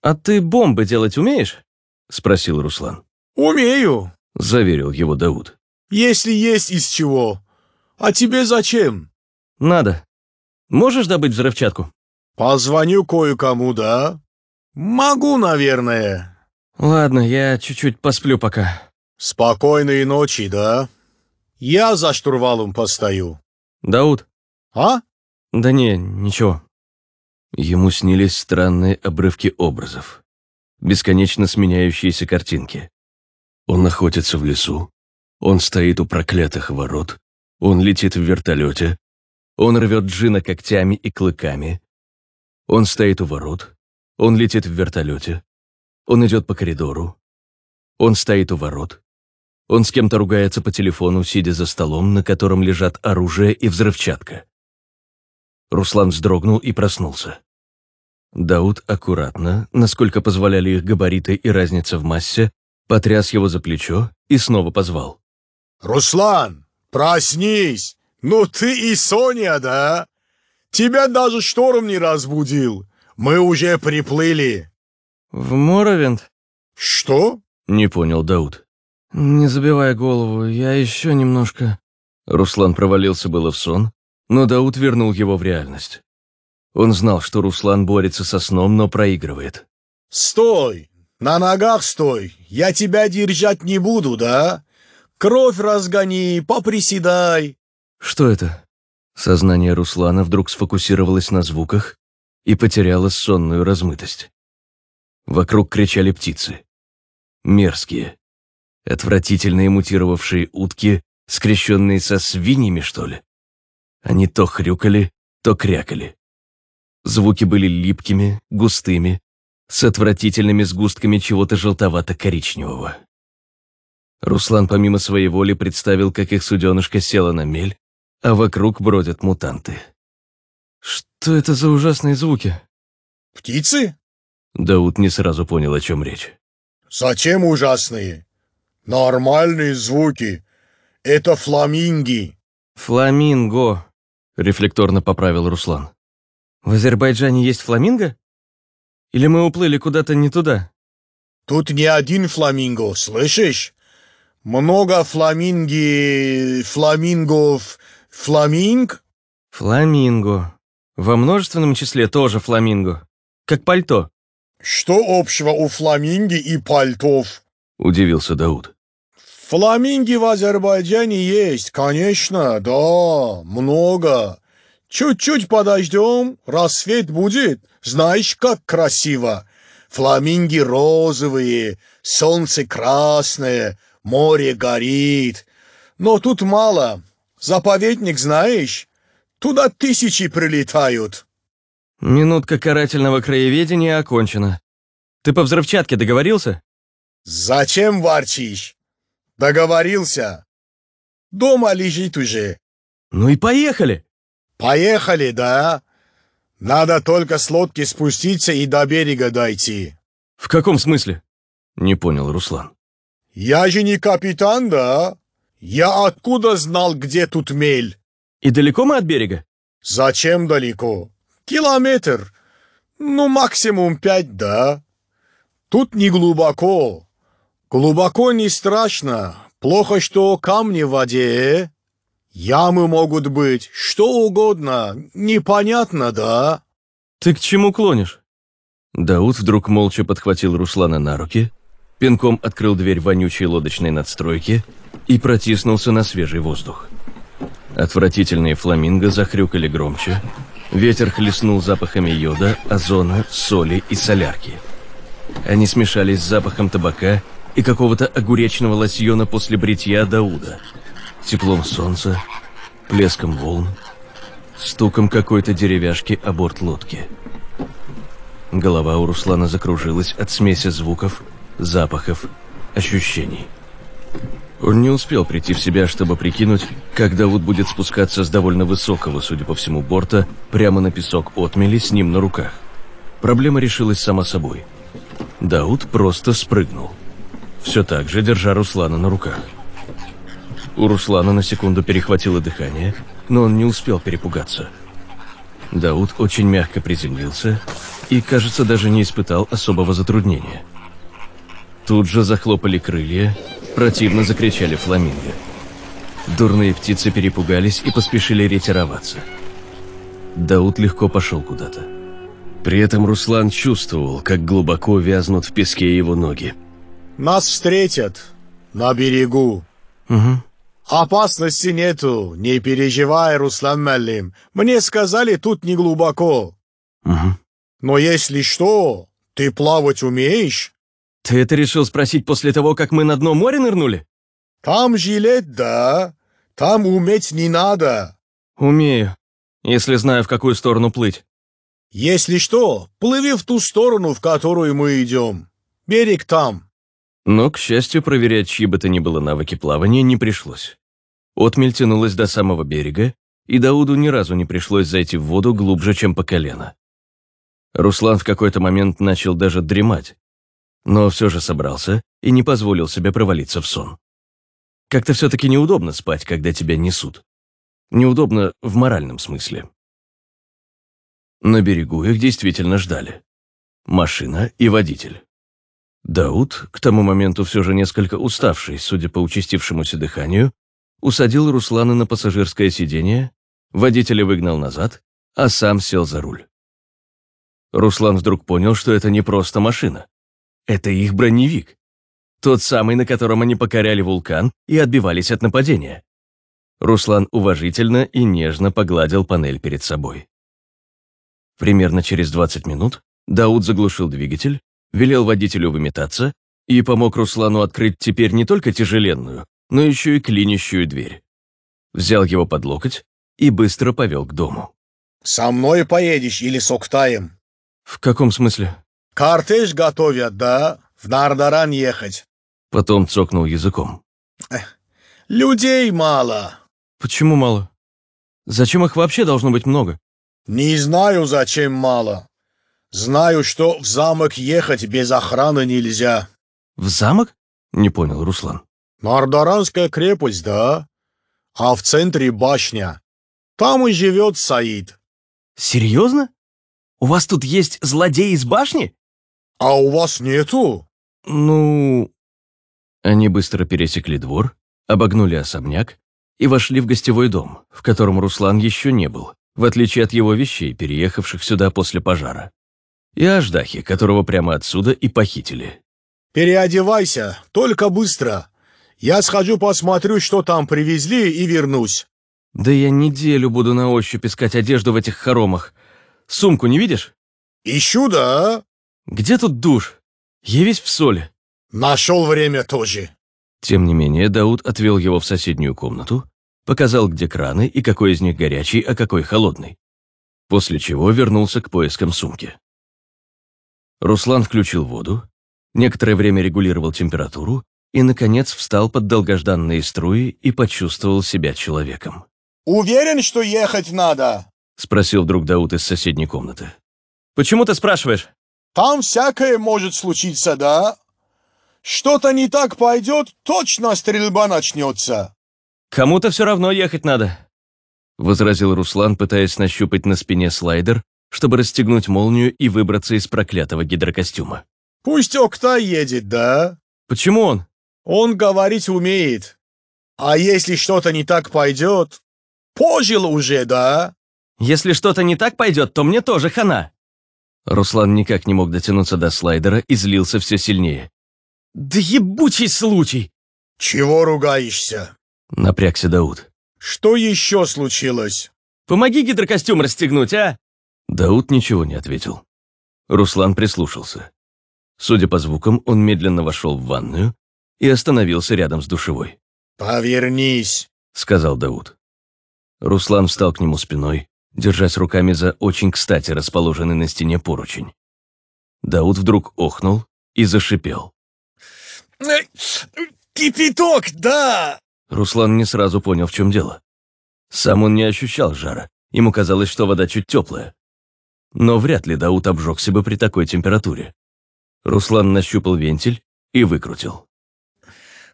«А ты бомбы делать умеешь?» — спросил Руслан. «Умею», — заверил его Дауд. «Если есть из чего. А тебе зачем?» «Надо. Можешь добыть взрывчатку?» «Позвоню кое-кому, да?» «Могу, наверное». «Ладно, я чуть-чуть посплю пока». «Спокойной ночи, да?» «Я за штурвалом постою». «Дауд?» «А?» «Да не, ничего». Ему снились странные обрывки образов, бесконечно сменяющиеся картинки. Он охотится в лесу, он стоит у проклятых ворот, он летит в вертолете, он рвет Джина когтями и клыками, он стоит у ворот, он летит в вертолете, он идет по коридору, он стоит у ворот, он с кем-то ругается по телефону, сидя за столом, на котором лежат оружие и взрывчатка. Руслан вздрогнул и проснулся. Дауд аккуратно, насколько позволяли их габариты и разница в массе, потряс его за плечо и снова позвал. «Руслан, проснись! Ну ты и Соня, да? Тебя даже шторм не разбудил. Мы уже приплыли». «В Моровент?» «Что?» — не понял Дауд. «Не забивай голову, я еще немножко...» Руслан провалился было в сон, но Дауд вернул его в реальность. Он знал, что Руслан борется со сном, но проигрывает. «Стой! На ногах стой! Я тебя держать не буду, да? Кровь разгони, поприседай!» «Что это?» Сознание Руслана вдруг сфокусировалось на звуках и потеряло сонную размытость. Вокруг кричали птицы. Мерзкие, отвратительные мутировавшие утки, скрещенные со свиньями, что ли. Они то хрюкали, то крякали. Звуки были липкими, густыми, с отвратительными сгустками чего-то желтовато-коричневого. Руслан помимо своей воли представил, как их суденышко село на мель, а вокруг бродят мутанты. Что это за ужасные звуки? Птицы? Дауд не сразу понял, о чем речь. Зачем ужасные? Нормальные звуки. Это фламинги. Фламинго, рефлекторно поправил Руслан. В Азербайджане есть фламинго? Или мы уплыли куда-то не туда? Тут не один фламинго, слышишь? Много фламинги... фламингов... фламинг? Фламинго. Во множественном числе тоже фламинго. Как пальто. Что общего у фламинги и пальтов? Удивился Дауд. Фламинги в Азербайджане есть, конечно, да, много. Чуть-чуть подождем, рассвет будет. Знаешь, как красиво. Фламинги розовые, солнце красное, море горит. Но тут мало. Заповедник знаешь? Туда тысячи прилетают. Минутка карательного краеведения окончена. Ты по взрывчатке договорился? Зачем ворчишь? Договорился. Дома лежит уже. Ну и поехали. Поехали, да? Надо только с лодки спуститься и до берега дойти. В каком смысле? Не понял Руслан. Я же не капитан, да? Я откуда знал, где тут мель? И далеко мы от берега? Зачем далеко? Километр. Ну, максимум пять, да? Тут не глубоко. Глубоко не страшно. Плохо, что камни в воде. Ямы могут быть, что угодно. Непонятно, да? Ты к чему клонишь? Дауд вдруг молча подхватил Руслана на руки, пинком открыл дверь вонючей лодочной надстройки и протиснулся на свежий воздух. Отвратительные фламинго захрюкали громче, ветер хлестнул запахами йода, озона, соли и солярки. Они смешались с запахом табака и какого-то огуречного лосьона после бритья Дауда, теплом солнца, плеском волн, стуком какой-то деревяшки о борт лодки. Голова у Руслана закружилась от смеси звуков, запахов, ощущений. Он не успел прийти в себя, чтобы прикинуть, как Дауд будет спускаться с довольно высокого, судя по всему, борта, прямо на песок отмели с ним на руках. Проблема решилась сама собой. Дауд просто спрыгнул. Все так же, держа Руслана на руках. У Руслана на секунду перехватило дыхание, но он не успел перепугаться. Дауд очень мягко приземлился и, кажется, даже не испытал особого затруднения. Тут же захлопали крылья, противно закричали фламинго. Дурные птицы перепугались и поспешили ретироваться. Дауд легко пошел куда-то. При этом Руслан чувствовал, как глубоко вязнут в песке его ноги. Нас встретят на берегу. Угу. Опасности нету, не переживай, Руслан Малим. Мне сказали, тут не глубоко. Угу. Но если что, ты плавать умеешь? Ты это решил спросить после того, как мы на дно моря нырнули? Там жилет, да. Там уметь не надо. Умею, если знаю, в какую сторону плыть. Если что, плыви в ту сторону, в которую мы идем. Берег там. Но, к счастью, проверять чьи бы то ни было навыки плавания не пришлось. Отмель тянулась до самого берега, и Дауду ни разу не пришлось зайти в воду глубже, чем по колено. Руслан в какой-то момент начал даже дремать, но все же собрался и не позволил себе провалиться в сон. Как-то все-таки неудобно спать, когда тебя несут. Неудобно в моральном смысле. На берегу их действительно ждали. Машина и водитель. Дауд, к тому моменту все же несколько уставший, судя по участившемуся дыханию, усадил Руслана на пассажирское сиденье, водителя выгнал назад, а сам сел за руль. Руслан вдруг понял, что это не просто машина. Это их броневик. Тот самый, на котором они покоряли вулкан и отбивались от нападения. Руслан уважительно и нежно погладил панель перед собой. Примерно через 20 минут Дауд заглушил двигатель, велел водителю выметаться и помог Руслану открыть теперь не только тяжеленную, но еще и клинящую дверь. Взял его под локоть и быстро повел к дому. Со мной поедешь или с Октаем? В каком смысле? Кортеж готовят, да? В Нардаран ехать. Потом цокнул языком. Людей мало. Почему мало? Зачем их вообще должно быть много? Не знаю, зачем мало. Знаю, что в замок ехать без охраны нельзя. В замок? Не понял Руслан. Нардаранская крепость, да? А в центре башня. Там и живет Саид. Серьезно? У вас тут есть злодей из башни? А у вас нету? Ну... Они быстро пересекли двор, обогнули особняк и вошли в гостевой дом, в котором Руслан еще не был, в отличие от его вещей, переехавших сюда после пожара. И Аждахи, которого прямо отсюда и похитили. Переодевайся, только быстро. Я схожу посмотрю, что там привезли, и вернусь. Да я неделю буду на ощупь искать одежду в этих хоромах. Сумку не видишь? Ищу, да? Где тут душ? Я весь в соли. Нашел время тоже. Тем не менее, Дауд отвел его в соседнюю комнату, показал, где краны и какой из них горячий, а какой холодный. После чего вернулся к поискам сумки. Руслан включил воду, некоторое время регулировал температуру и, наконец, встал под долгожданные струи и почувствовал себя человеком. Уверен, что ехать надо? Спросил вдруг Дауд из соседней комнаты. Почему ты спрашиваешь? Там всякое может случиться, да? Что-то не так пойдет, точно стрельба начнется. Кому-то все равно ехать надо. Возразил Руслан, пытаясь нащупать на спине слайдер, чтобы расстегнуть молнию и выбраться из проклятого гидрокостюма. Пусть Окта едет, да? Почему он? Он говорить умеет. А если что-то не так пойдет, пожил уже, да? Если что-то не так пойдет, то мне тоже хана. Руслан никак не мог дотянуться до слайдера и злился все сильнее. Да ебучий случай! Чего ругаешься? Напрягся Дауд. Что еще случилось? Помоги гидрокостюм расстегнуть, а? Дауд ничего не ответил. Руслан прислушался. Судя по звукам, он медленно вошел в ванную и остановился рядом с душевой. «Повернись», — сказал Дауд. Руслан встал к нему спиной, держась руками за очень кстати расположенный на стене поручень. Дауд вдруг охнул и зашипел. «Кипяток, да!» Руслан не сразу понял, в чем дело. Сам он не ощущал жара, ему казалось, что вода чуть теплая. Но вряд ли Дауд обжегся бы при такой температуре. Руслан нащупал вентиль и выкрутил.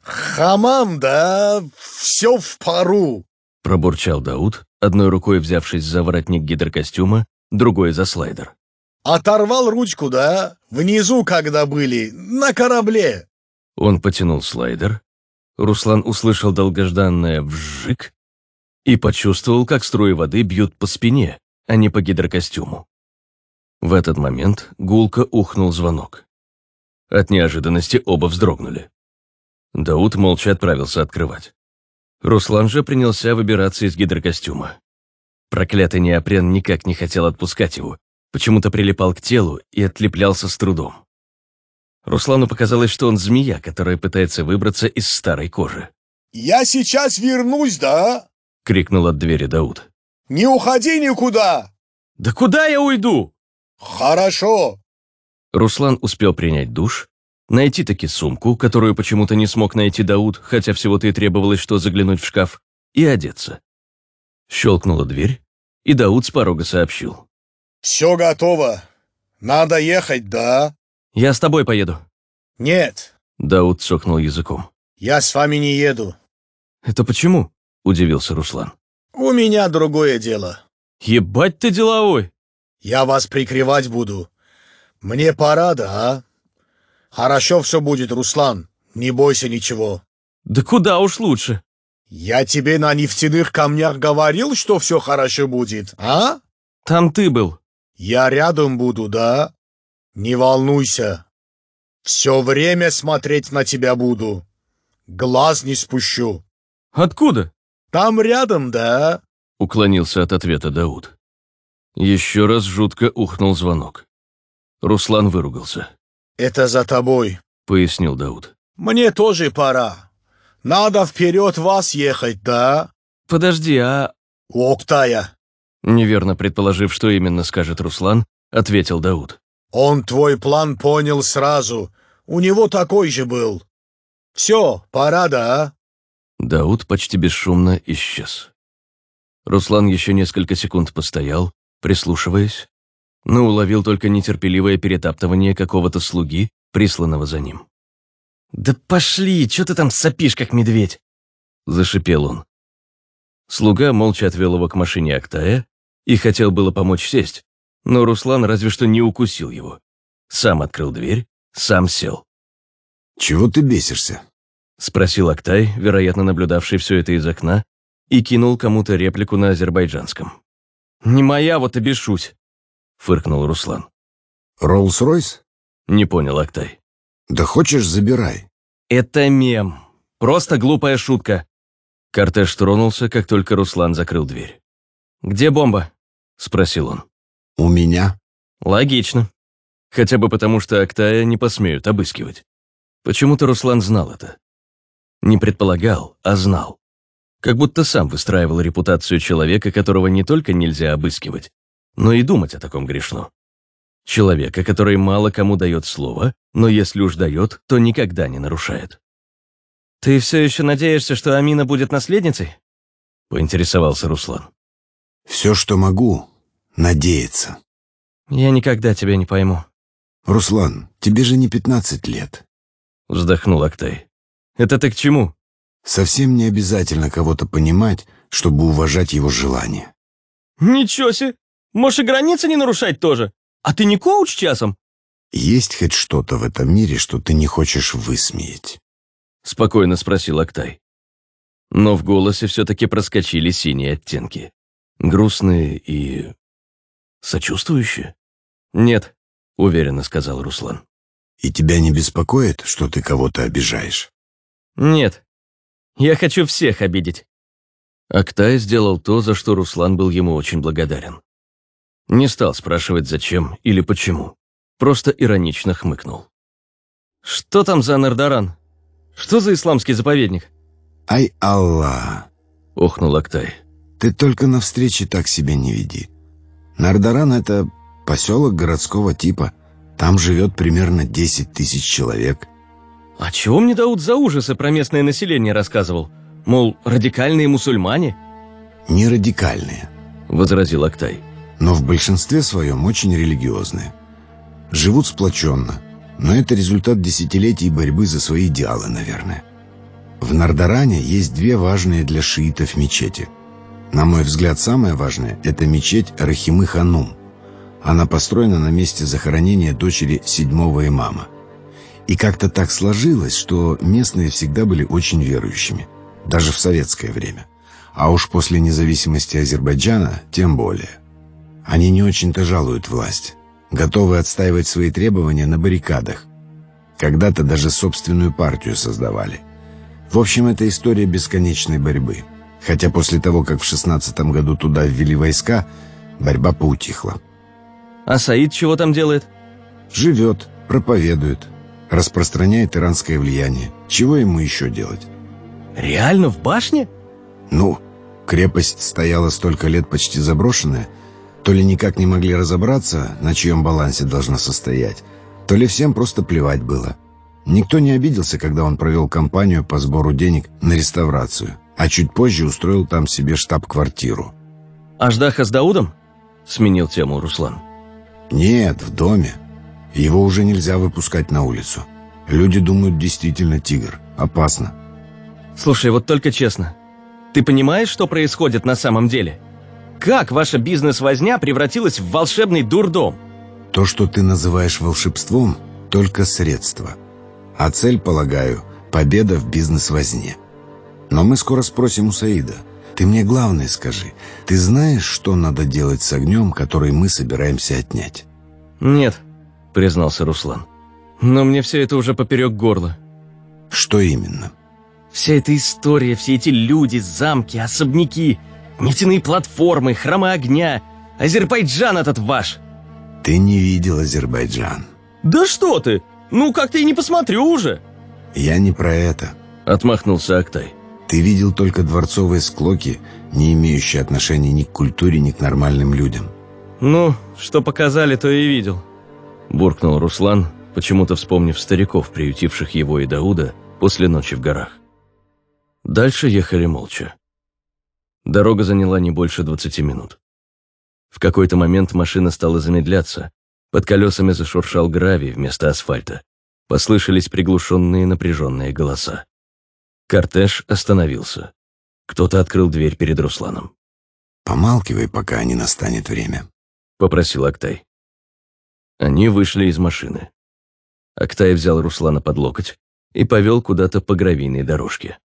«Хамам, да, все в пару!» Пробурчал Дауд, одной рукой взявшись за воротник гидрокостюма, другой за слайдер. «Оторвал ручку, да? Внизу, когда были, на корабле!» Он потянул слайдер. Руслан услышал долгожданное «вжик» и почувствовал, как струи воды бьют по спине, а не по гидрокостюму. В этот момент гулко ухнул звонок. От неожиданности оба вздрогнули. Дауд молча отправился открывать. Руслан же принялся выбираться из гидрокостюма. Проклятый неопрен никак не хотел отпускать его, почему-то прилипал к телу и отлеплялся с трудом. Руслану показалось, что он змея, которая пытается выбраться из старой кожи. «Я сейчас вернусь, да?» — крикнул от двери Дауд. «Не уходи никуда!» «Да куда я уйду?» «Хорошо!» Руслан успел принять душ, найти таки сумку, которую почему-то не смог найти Дауд, хотя всего-то и требовалось что заглянуть в шкаф, и одеться. Щелкнула дверь, и Дауд с порога сообщил. «Все готово. Надо ехать, да?» «Я с тобой поеду». «Нет, Дауд цокнул языком. я с вами не еду. «Это почему?» – удивился Руслан. У меня другое дело. «Ебать ты деловой!» Я вас прикрывать буду. Мне пора, да? Хорошо все будет, Руслан. Не бойся ничего. «Да куда уж лучше!» Я тебе на нефтяных камнях говорил, что все хорошо будет, а? «Там ты был». Я рядом буду, да? Не волнуйся. Все время смотреть на тебя буду. Глаз не спущу. «Откуда?» Там рядом, да? Уклонился от ответа Дауд. Еще раз жутко ухнул звонок. Руслан выругался. Это за тобой. Пояснил Дауд. Мне тоже пора. Надо вперед вас ехать, да? «Подожди, а...» Октая, Неверно предположив, что именно скажет Руслан, ответил Дауд. он твой план понял сразу. У него такой же был. Все, пора, да? Дауд почти бесшумно исчез. Руслан еще несколько секунд постоял, прислушиваясь, но уловил только нетерпеливое перетаптывание какого-то слуги, присланного за ним. «Да пошли, что ты там сопишь, как медведь?» — зашипел он. Слуга молча отвел его к машине Актая и хотел было помочь сесть, но Руслан разве что не укусил его. Сам открыл дверь, сам сел. «Чего ты бесишься?» — спросил Актай, вероятно, наблюдавший все это из окна, и кинул кому-то реплику на азербайджанском. «Не моя, вот и бешусь», — фыркнул Руслан. «Роллс-Ройс?» — не понял Актай. «Да хочешь, забирай». «Это мем. Просто глупая шутка». Кортеж тронулся, как только Руслан закрыл дверь. «Где бомба?» — спросил он. «У меня». «Логично». Хотя бы потому, что Актая не посмеют обыскивать. Почему-то Руслан знал это. Не предполагал, а знал. Как будто сам выстраивал репутацию человека, которого не только нельзя обыскивать, но и думать о таком грешно. Человека, который мало кому дает слово, но если уж дает, то никогда не нарушает. «Ты все еще надеешься, что Амина будет наследницей?» — поинтересовался Руслан. «Все, что могу, надеяться». «Я никогда тебя не пойму». «Руслан, тебе же не пятнадцать лет», — вздохнул Актай. «Это ты к чему?» «Совсем не обязательно кого-то понимать, чтобы уважать его желания». «Ничего себе! Можешь и границы не нарушать тоже. А ты не коуч часом?» «Есть хоть что-то в этом мире, что ты не хочешь высмеять?» Спокойно спросил Актай. Но в голосе все-таки проскочили синие оттенки. Грустные и... сочувствующие? «Нет», — уверенно сказал Руслан. «И тебя не беспокоит, что ты кого-то обижаешь?» «Нет. Я хочу всех обидеть». Актай сделал то, за что Руслан был ему очень благодарен. Не стал спрашивать, зачем или почему. Просто иронично хмыкнул. «Что там за Нардаран? Что за исламский заповедник?» «Ай, Аллах!» — охнул Актай. «Ты только на встрече так себя не веди. Нардаран — это поселок городского типа. Там живет примерно 10 тысяч человек». «А чего мне Дауд за ужасы про местное население рассказывал? Мол, радикальные мусульмане?» «Не радикальные», — возразил Актай но в большинстве своем очень религиозные. Живут сплоченно, но это результат десятилетий борьбы за свои идеалы, наверное. В Нардаране есть две важные для шиитов мечети. На мой взгляд, самая важная – это мечеть Рахимы Ханум. Она построена на месте захоронения дочери седьмого имама. И как-то так сложилось, что местные всегда были очень верующими, даже в советское время. А уж после независимости Азербайджана тем более. Они не очень-то жалуют власть, готовы отстаивать свои требования на баррикадах. Когда-то даже собственную партию создавали. В общем, это история бесконечной борьбы. Хотя после того, как в шестнадцатом году туда ввели войска, борьба поутихла. А Саид чего там делает? Живет, проповедует, распространяет иранское влияние. Чего ему еще делать? Реально в башне? Ну, крепость стояла столько лет почти заброшенная – то ли никак не могли разобраться, на чьем балансе должна состоять, то ли всем просто плевать было. Никто не обиделся, когда он провел кампанию по сбору денег на реставрацию, а чуть позже устроил там себе штаб-квартиру. «Аждаха с Даудом?» — сменил тему Руслан. «Нет, в доме. Его уже нельзя выпускать на улицу. Люди думают, действительно тигр. Опасно». «Слушай, вот только честно, ты понимаешь, что происходит на самом деле?» Как ваша бизнес-возня превратилась в волшебный дурдом? То, что ты называешь волшебством, только средство. А цель, полагаю, победа в бизнес-возне. Но мы скоро спросим у Саида. Ты мне главное скажи, ты знаешь, что надо делать с огнем, который мы собираемся отнять? Нет, признался Руслан. Но мне все это уже поперек горла. Что именно? Вся эта история, все эти люди, замки, особняки – Нефтяные платформы, храмы огня. Азербайджан этот ваш. Ты не видел Азербайджан. Да что ты? Ну, как-то и не посмотрю уже. Я не про это. Отмахнулся Актай. Ты видел только дворцовые склоки, не имеющие отношения ни к культуре, ни к нормальным людям. Ну, что показали, то и видел. Буркнул Руслан, почему-то вспомнив стариков, приютивших его и Дауда после ночи в горах. Дальше ехали молча. Дорога заняла не больше 20 минут. В какой-то момент машина стала замедляться. Под колесами зашуршал гравий вместо асфальта. Послышались приглушенные напряженные голоса. Кортеж остановился. Кто-то открыл дверь перед Русланом. «Помалкивай, пока не настанет время», — попросил Актай. Они вышли из машины. Актай взял Руслана под локоть и повел куда-то по гравийной дорожке.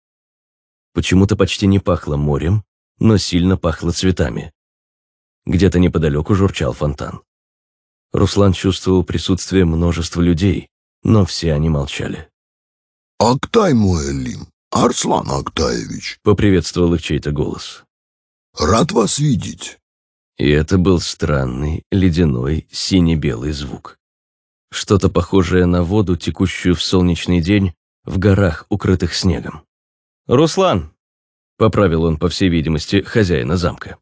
Почему-то почти не пахло морем, но сильно пахло цветами. Где-то неподалеку журчал фонтан. Руслан чувствовал присутствие множества людей, но все они молчали. «Актай Муэлим, Арслан Актаевич!» — поприветствовал их чей-то голос. «Рад вас видеть!» И это был странный, ледяной, сине-белый звук. Что-то похожее на воду, текущую в солнечный день в горах, укрытых снегом. «Руслан!» — поправил он, по всей видимости, хозяина замка.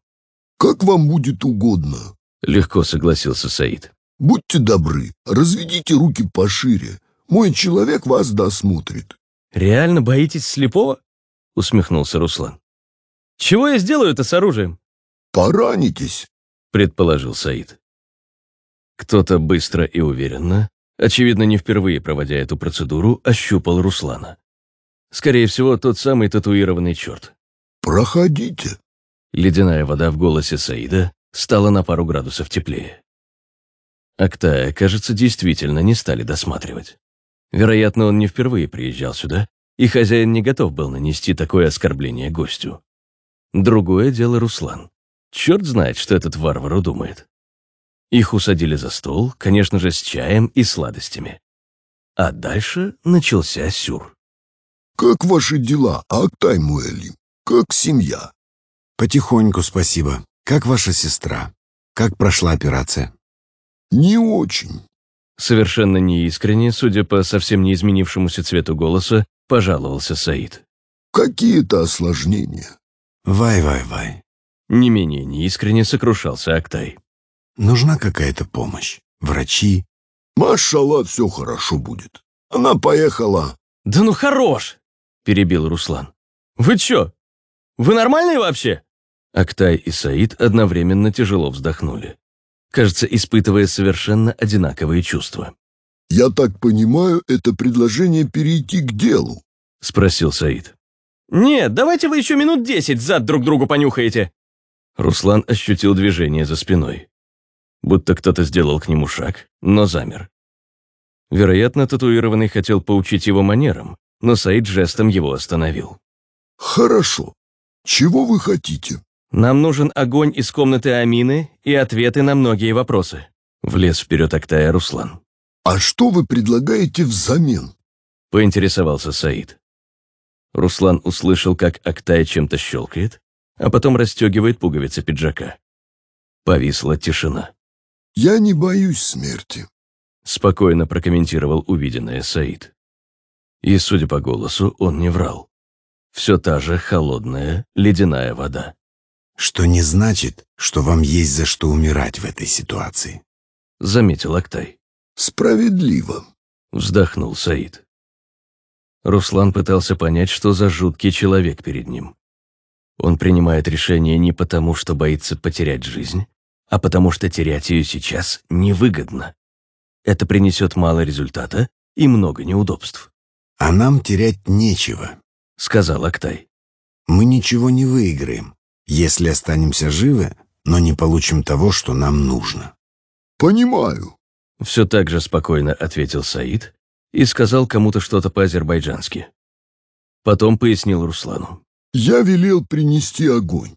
«Как вам будет угодно», — легко согласился Саид. «Будьте добры, разведите руки пошире. Мой человек вас досмотрит». «Реально боитесь слепого?» — усмехнулся Руслан. «Чего я сделаю это с оружием?» «Поранитесь», — предположил Саид. Кто-то быстро и уверенно, очевидно, не впервые проводя эту процедуру, ощупал Руслана. Скорее всего, тот самый татуированный черт. «Проходите». Ледяная вода в голосе Саида стала на пару градусов теплее. Актая, кажется, действительно не стали досматривать. Вероятно, он не впервые приезжал сюда, и хозяин не готов был нанести такое оскорбление гостю. Другое дело Руслан. Черт знает, что этот варвар удумает. Их усадили за стол, конечно же, с чаем и сладостями. А дальше начался сюр. «Как ваши дела, Актай Муэлим? Как семья?» «Потихоньку, спасибо. Как ваша сестра? Как прошла операция?» «Не очень». Совершенно неискренне, судя по совсем не изменившемуся цвету голоса, пожаловался Саид. «Какие-то осложнения». «Вай-вай-вай». Не менее неискренне сокрушался Актай. «Нужна какая-то помощь? Врачи?» «Машаллах, все хорошо будет. Она поехала». «Да ну хорош!» – перебил Руслан. «Вы чё? Вы нормальные вообще?» Актай и Саид одновременно тяжело вздохнули, кажется, испытывая совершенно одинаковые чувства. «Я так понимаю, это предложение перейти к делу?» – спросил Саид. «Нет, давайте вы еще минут десять зад друг другу понюхаете». Руслан ощутил движение за спиной. Будто кто-то сделал к нему шаг, но замер. Вероятно, татуированный хотел поучить его манерам, но Саид жестом его остановил. «Хорошо. Чего вы хотите?» «Нам нужен огонь из комнаты Амины и ответы на многие вопросы», — влез вперед Актая Руслан. «А что вы предлагаете взамен?» — поинтересовался Саид. Руслан услышал, как Актай чем-то щелкает, а потом расстегивает пуговицы пиджака. Повисла тишина. «Я не боюсь смерти», — спокойно прокомментировал увиденное Саид. И, судя по голосу, он не врал. Все та же холодная, ледяная вода. «Что не значит, что вам есть за что умирать в этой ситуации», — заметил Актай. «Справедливо», — вздохнул Саид. Руслан пытался понять, что за жуткий человек перед ним. Он принимает решение не потому, что боится потерять жизнь, а потому что терять ее сейчас невыгодно. Это принесет мало результата и много неудобств. «А нам терять нечего», — сказал Актай. «Мы ничего не выиграем, если останемся живы, но не получим того, что нам нужно». «Понимаю», — все так же спокойно ответил Саид и сказал кому-то что-то по-азербайджански. Потом пояснил Руслану. «Я велел принести огонь.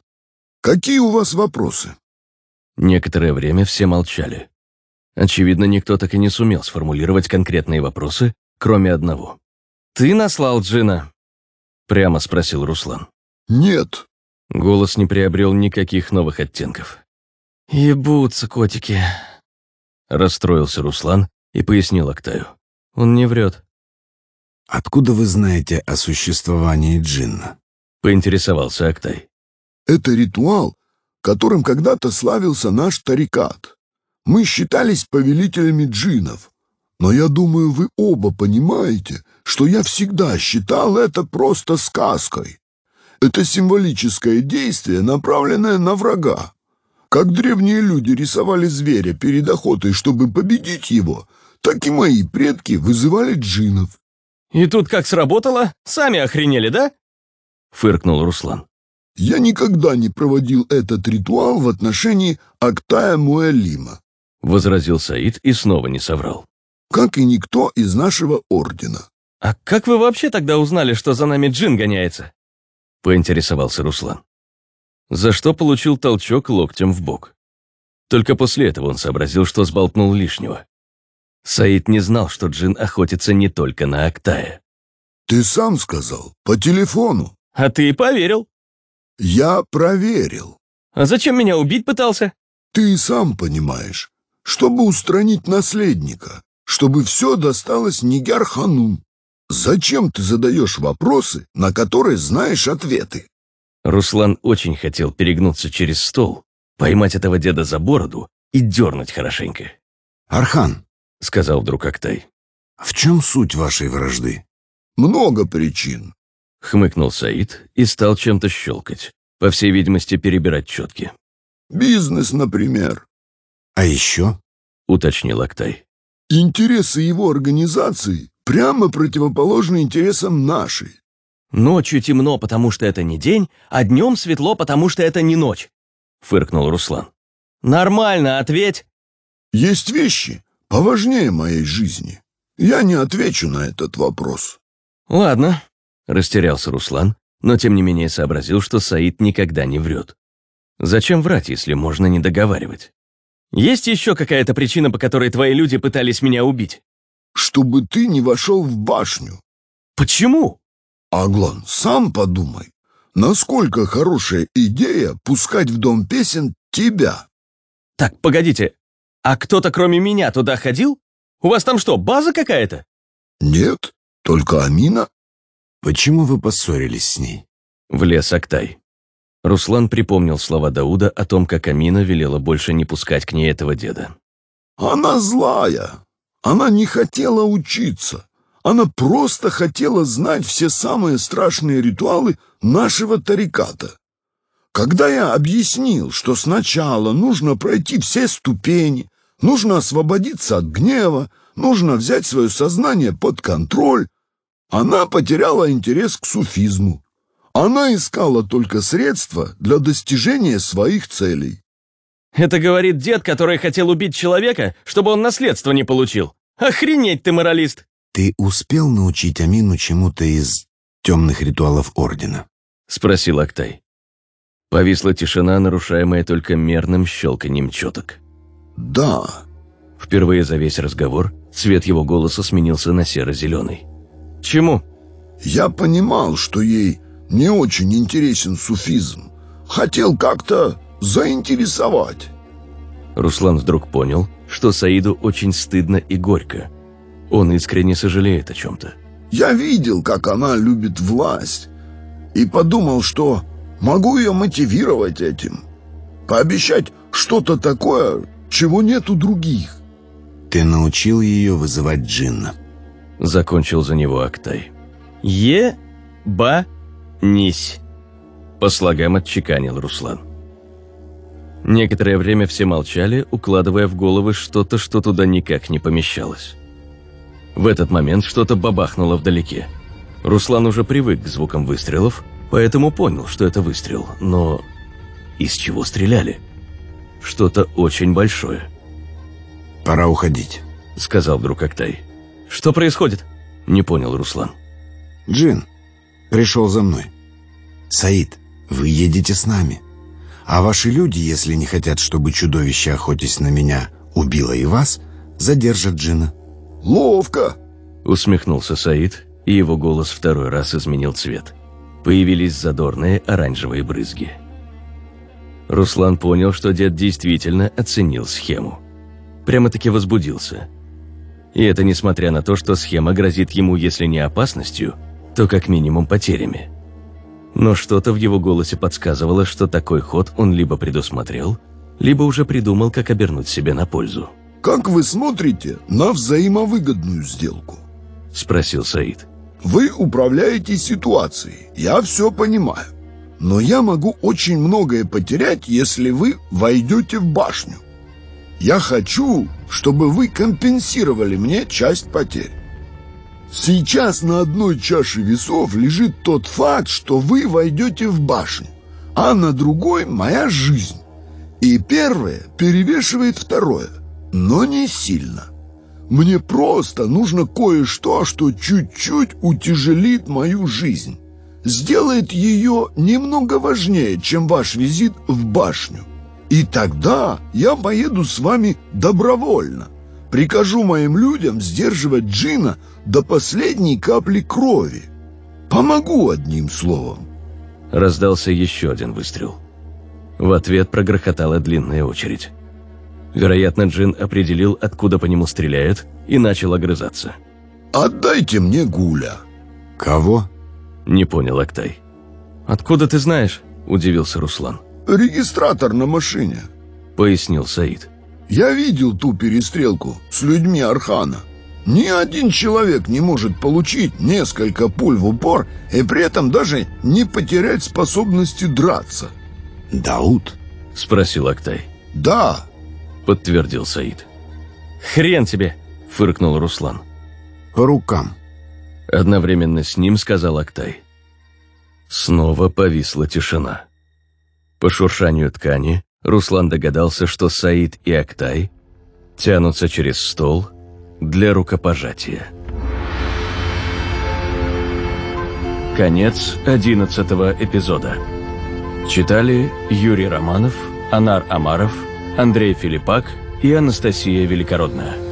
Какие у вас вопросы?» Некоторое время все молчали. Очевидно, никто так и не сумел сформулировать конкретные вопросы, кроме одного. «Ты наслал Джина?» — прямо спросил Руслан. «Нет». Голос не приобрел никаких новых оттенков. «Ебутся котики», — расстроился Руслан и пояснил Актаю. «Он не врет». «Откуда вы знаете о существовании джинна?» — поинтересовался Актай. «Это ритуал, которым когда-то славился наш тарикат. Мы считались повелителями джинов, но я думаю, вы оба понимаете, что я всегда считал это просто сказкой. Это символическое действие, направленное на врага. Как древние люди рисовали зверя перед охотой, чтобы победить его, так и мои предки вызывали джинов. И тут как сработало? Сами охренели, да? Фыркнул Руслан. Я никогда не проводил этот ритуал в отношении Актая Муэлима, возразил Саид и снова не соврал. Как и никто из нашего ордена. А как вы вообще тогда узнали, что за нами джин гоняется? Поинтересовался Руслан. За что получил толчок локтем в бок. Только после этого он сообразил, что сболтнул лишнего. Саид не знал, что Джин охотится не только на Актая. «Ты сам сказал, по телефону». «А ты и поверил». «Я проверил». «А зачем меня убить пытался?» «Ты и сам понимаешь, чтобы устранить наследника, чтобы все досталось Нигер-хану. Зачем ты задаешь вопросы, на которые знаешь ответы?» Руслан очень хотел перегнуться через стол, поймать этого деда за бороду и дернуть хорошенько. «Архан», — сказал вдруг Актай. «В чем суть вашей вражды?» «Много причин», — хмыкнул Саид и стал чем-то щелкать, по всей видимости, перебирать четки. «Бизнес, например». «А еще?» — уточнил Актай. «Интересы его организации прямо противоположны интересам нашей». «Ночью темно, потому что это не день, а днем светло, потому что это не ночь», — фыркнул Руслан. «Нормально, ответь». «Есть вещи, поважнее моей жизни. Я не отвечу на этот вопрос». «Ладно», — растерялся Руслан, но тем не менее сообразил, что Саид никогда не врет. Зачем врать, если можно не договаривать? «Есть еще какая-то причина, по которой твои люди пытались меня убить?» «Чтобы ты не вошел в башню». «Почему?» «Аглан, сам подумай, насколько хорошая идея пускать в дом песен тебя». «Так, погодите, а кто-то кроме меня туда ходил? У вас там что, база какая-то? Нет, только Амина. Почему вы поссорились с ней? Влез Актай. Руслан припомнил слова Дауда о том, как Амина велела больше не пускать к ней этого деда. Она злая. Она не хотела учиться. Она просто хотела знать все самые страшные ритуалы нашего тариката. Когда я объяснил, что сначала нужно пройти все ступени, Нужно освободиться от гнева, нужно взять свое сознание под контроль. Она потеряла интерес к суфизму. Она искала только средства для достижения своих целей. Это говорит дед, который хотел убить человека, чтобы он наследство не получил. Охренеть ты, моралист! Ты успел научить Амину чему-то из темных ритуалов Ордена? Спросил Актай. Повисла тишина, нарушаемая только мерным щелканием четок. «Да». Впервые за весь разговор цвет его голоса сменился на серо-зеленый. «Чему?» «Я понимал, что ей не очень интересен суфизм. Хотел как-то заинтересовать». Руслан вдруг понял, что Саиду очень стыдно и горько. Он искренне сожалеет о чем-то. «Я видел, как она любит власть, и подумал, что могу ее мотивировать этим. Пообещать что-то такое, чего нет у других. Ты научил ее вызывать джинна. Закончил за него Актай. Е-ба-нись. По слогам отчеканил Руслан. Некоторое время все молчали, укладывая в головы что-то, что туда никак не помещалось. В этот момент что-то бабахнуло вдалеке. Руслан уже привык к звукам выстрелов, поэтому понял, что это выстрел, но из чего стреляли? что-то очень большое. «Пора уходить», — сказал вдруг Актай. «Что происходит?» — не понял Руслан. «Джин пришел за мной. Саид, вы едете с нами. А ваши люди, если не хотят, чтобы чудовище, охотясь на меня, убило и вас, задержат Джина». «Ловко!» — усмехнулся Саид, и его голос второй раз изменил цвет. Появились задорные оранжевые брызги. Руслан понял, что дед действительно оценил схему. Прямо-таки возбудился. И это несмотря на то, что схема грозит ему, если не опасностью, то как минимум потерями. Но что-то в его голосе подсказывало, что такой ход он либо предусмотрел, либо уже придумал, как обернуть себе на пользу. «Как вы смотрите на взаимовыгодную сделку?» – спросил Саид. «Вы управляете ситуацией, я все понимаю. но я могу очень многое потерять, если вы войдете в башню. Я хочу, чтобы вы компенсировали мне часть потерь. Сейчас на одной чаше весов лежит тот факт, что вы войдете в башню, а на другой моя жизнь. И первое перевешивает второе, но не сильно. Мне просто нужно кое-что, что чуть-чуть утяжелит мою жизнь. Сделает ее немного важнее, чем ваш визит в башню. И тогда я поеду с вами добровольно. Прикажу моим людям сдерживать Джина до последней капли крови. Помогу одним словом. Раздался еще один выстрел. В ответ прогрохотала длинная очередь. Вероятно, Джин определил, откуда по нему стреляют, и начал огрызаться. «Отдайте мне Гуля». Кого? Не понял Актай. Откуда ты знаешь? Удивился Руслан. «Регистратор на машине». Пояснил Саид. Я видел ту перестрелку с людьми Архана. Ни один человек не может получить несколько пуль в упор и при этом даже не потерять способности драться. Дауд? Спросил Актай. Да, Подтвердил Саид. Хрен тебе! Фыркнул Руслан. По рукам. Одновременно с ним сказал Актай. Снова повисла тишина. По шуршанию ткани Руслан догадался, что Саид и Актай тянутся через стол для рукопожатия. Конец одиннадцатого эпизода. Читали Юрий Романов, Анар Амаров, Андрей Филиппак и Анастасия Великородная.